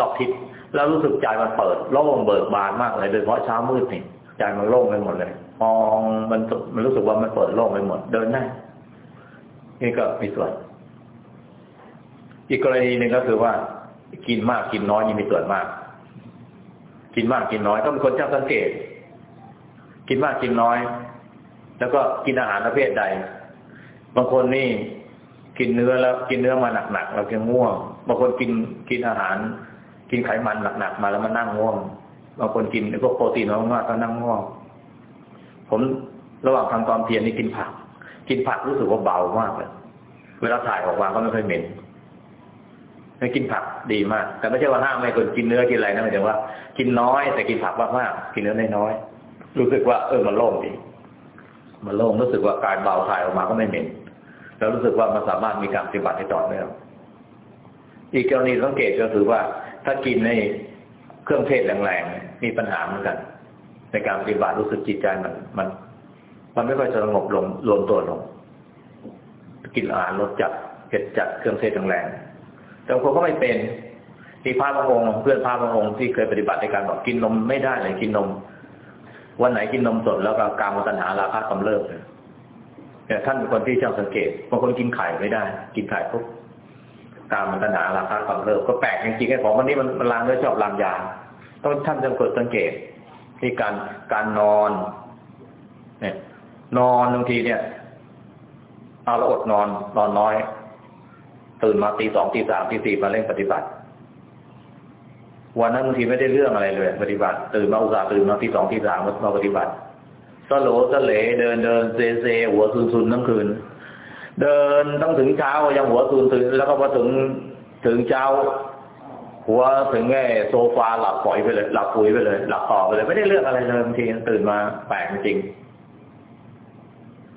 รอบทิศแล้วรู้สึกใจมันเปิดโล่งเบิกบานมากเลยโดยเฉพาะเช้ามืดนี่ใจมันโล่งไปหมดเลย มองมันมันรู้สึกว่ามันเปิดโล่งไปหมด เดินได้นี่ก็มีส่วน อีกกรณีหนึ่งก็คือว่า กินมากกินน้อยยังมีส่วนมาก กินมากกินน้อยต้องเป็นคนช่างสังเกต กินมากกินน้อย แล้วก็กินอาหารประเภทใด บางคนนี่กินเนื้อแล้วกินเนื้อมาหนักๆแล้วก็ง่วง บางคนกินกินอาหาร กินไขมันหนักๆมาแล้วมันนั่งง่วง บางคนกินพวกโปรตีนมากๆก็นั่งง่วง ผมระหว่างทำความเพียรนี่กินผัก กินผักรู้สึกว่าเบามากเลยเวลาถ่ายออกมาก็ไม่ค่อยเหม็นไม่กินผักดีมาก แต่ไม่ใช่ว่าห้ามไม่คนกินเนื้อกินอะไรนะหมายถึงว่า กินน้อยแต่กินผักมากมากกินเนื้อน้อยรู้สึกว่าเออมันโล่งดีมันโล่งรู้สึกว่ากายเบาถ่ายออกมาก็ไม่เหม็นแล้วรู้สึกว่ามันสามารถมีการปฏิบัติให้ต่อเนื่องอีกกรณีสังเกตก็คือว่า ถ้ากินในเครื่องเทศแรงๆมีปัญหาเหมือนกัน ในการปฏิบัติรู้สึกจิตใจมันมัน มันไม่ค่อยสงบลงรวมตัวลงกินอาหารรสจัดเผ็ดจัดเครื่องเทศแรงแต่บางคนก็ไม่เป็นที่พระบางองค์เพื่อนพระบางองค์ที่เคยปฏิบัติในการบอกกินนมไม่ได้เลยกินนม วันไหนกินนมสดแล้วก็กามตัณหาราคะกำเริบเลยเนี่ยท่านเป็นคนที่ช่างสังเกตบางคนกินไข่ไม่ได้ กินไข่ปุ๊บกามตัณหาราคะกำเริบก็แปลกจริงๆไอ้ของวันนี้มันมันลางด้วยชอบลางยาต้องท่านจงกดสังเกต ที่การการนอน เนี่ย นอนบางทีเนี่ยเอาละอดนอน นอนน้อย ตื่นมาตีสองตีสามตีสี่มาเล่นปฏิบัติ วันนั้นบางทีไม่ได้เรื่องอะไรเลย ปฏิบัติ ตื่นมาอุตส่าห์ตื่นมาตีสองตีสามมาปฏิบัติสโลสเลเดินเดินเซเซหัวซุนซุนทั้งคืน เดินตั้งถึงเช้ายังหัวซุนซุนแล้วก็พอถึงถึงเช้า หัวถึงไอ้โซฟาหลับปล่อยไปเลย หลับปุ๋ยไปเลย หลับต่อไปเลย ไม่ได้เรื่องอะไรเลยบางทีตื่นมาแปลกจริง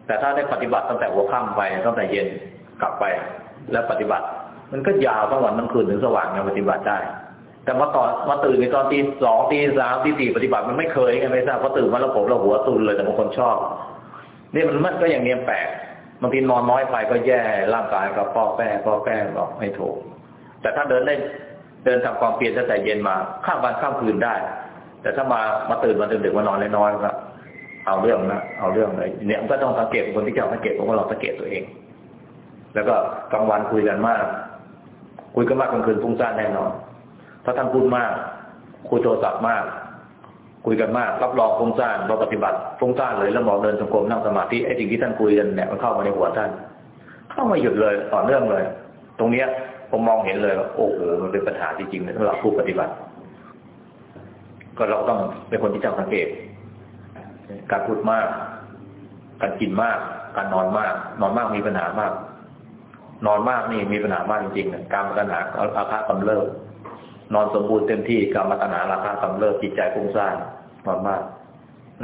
แต่ถ้าได้ปฏิบัติตั้งแต่หัวค่ำไปตั้งแต่เย็นกลับไป แล้วปฏิบัติ มันก็ยาวทั้งวันทั้งคืนถึงสว่างยังปฏิบัติได้ แต่มาตอนมาตื่นในตอนตีสองตีสามตีสี่ปฏิบัติมันไม่เคยไงไม่ทราบพอตื่นมาแล้วผมเราหัวตุนเลยแต่บางคนชอบนี่มันมันก็อย่างเนี้ยแปลกบางทีนอนน้อยไปก็แย่ร่างกายก็ป้อแป้ป้อแป้บอกไม่ถูก แต่ถ้าเดินได้ เดินทำความเปลี่ยนตั้งแต่เย็นมาข้ามวันข้ามคืนได้ แต่ถ้ามามาตื่นมาตื่นดึกมานอนน้อยๆก็เอาเรื่องนะเอาเรื่องเลยเนี่ยมันก็ต้องสังเกตคนที่จะสังเกตผมก็ลองสังเกตตัวเอง แล้วก็กลางวันคุยกันมาก คุยกันมากกลางคืนฟุ้งซ่านแน่นอนถ้าท่านพูดมาก คุยโทรศัพท์มาก คุยกันมาก รับรองฟุ้งซ่านเราปฏิบัติฟุ้งซ่านเลยแล้วบอกเดินสงกรมนั่งสมาธิไอ้สิ่งที่ท่านคุยกันเนี่ยมันเข้ามาในหัวท่าน เข้ามาหยุดเลยต่อเนื่องเลย ตรงเนี้ย ผมมองเห็นเลยว่าโอ้โหมันเป็นปัญหาจริงๆสำหรับผู้ปฏิบัติ ก็เราต้องเป็นคนที่จำสังเกต การพูดมาก การกินมาก การนอนมาก นอนมากมีปัญหามาก นอนมากนี่มีปัญหามากจริงๆการปัญหาอาฆาตกำเริบนอนสมบูรณ์เต็มที่การมาตัญหาราคากำเริบจิตใจฟุ้งซ่านนอนมากเ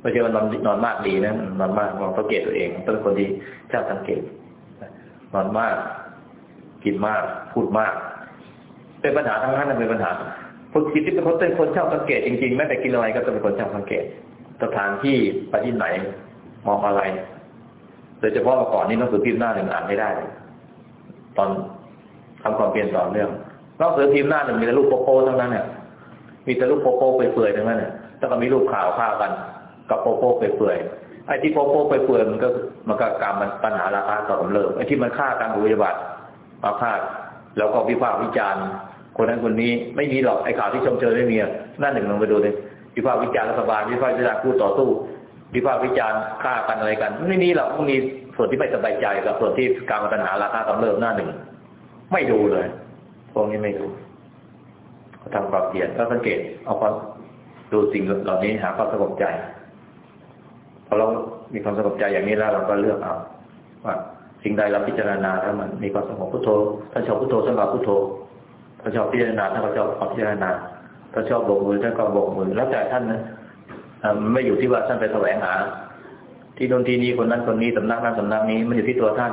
ไม่ใช่ว่านอนนอนมากดีนะนอนมากลองสังเกตตัวเองต้องเป็นคนที่ช่างสังเกตนอนมาก กินมากพูดมาก เป็นปัญหาทั้งนั้นเป็นปัญหาคนคิดที่เป็นคนเป็นคนช่าสังเกตจริงๆแม้แต่กินอะไรก็จะเป็นคนช่าสังเกต สถานที่ไปที่ไหนมองอะไรโดยเฉพาะเมื่อก่อนนี้หนังสือพิมพ์หน้าหนึ่งอ่านไม่ได้ ตอนทำความเปลี่ยนต่อเนื่องหนังสือพิมพ์หน้าหนึ่งมีแต่รูปโป๊ะๆทั้งนั้นเนี่ยมีแต่รูปโป๊ะๆเปื่อยๆทั้งนั้นเนี่ยแล้วก็มีรูปข่าวข้าวกัน กับโป๊ะๆเปื่อยๆไอ้ที่โป๊ะๆเปื่อยๆมันก็มันก็กรรมมันปัญหาราคาต่อกำเริบไอ้ที่มันฆ่าการปฏิบัติ มาฆ่าแล้วก็วิพากษ์วิจารณ์ คนนั้นคนนี้ไม่มีหรอกไอ้ข่าวที่ชมเชยไม่มีหน้าหนึ่งลองไปดูเลยวิพากษ์วิจารณ์รัฐบาลวิพากษ์วิจารณ์ผู้ต่อสู้วิพากษ์วิจารณ์ฆ่ากันอะไรกัน ไม่มีหรอกมันมีส่วนที่ไม่สบายใจกับส่วนที่การปัญหาราคากำเริบหน้าหนึ่งไม่ดูเลยพวกนี้ไม่ดูเขาทำความเปลี่ยนก็สังเกต เอาความดูสิ่งเหล่านี้หาความสงบใจพอเรามีความสงบใจอย่างนี้แล้วเราก็เลือกเอาว่า สิ่งใดเราพิจารณาถ้ามันมีความสงบพุทโธถ้าชอบพุทโธท่านก็พุทโธถ้าชอบพิจารณาถ้านก็ชอบพิจารณาถ้าชอบโบกมือท่านก็โบกมือ แล้วแต่ท่านนะไม่อยู่ที่ว่าท่านไปแสวงหา ที่โน่นที่นี้คนนั้นคนนี้สำนักนั้นสำนักนี้ มันอยู่ที่ตัวท่าน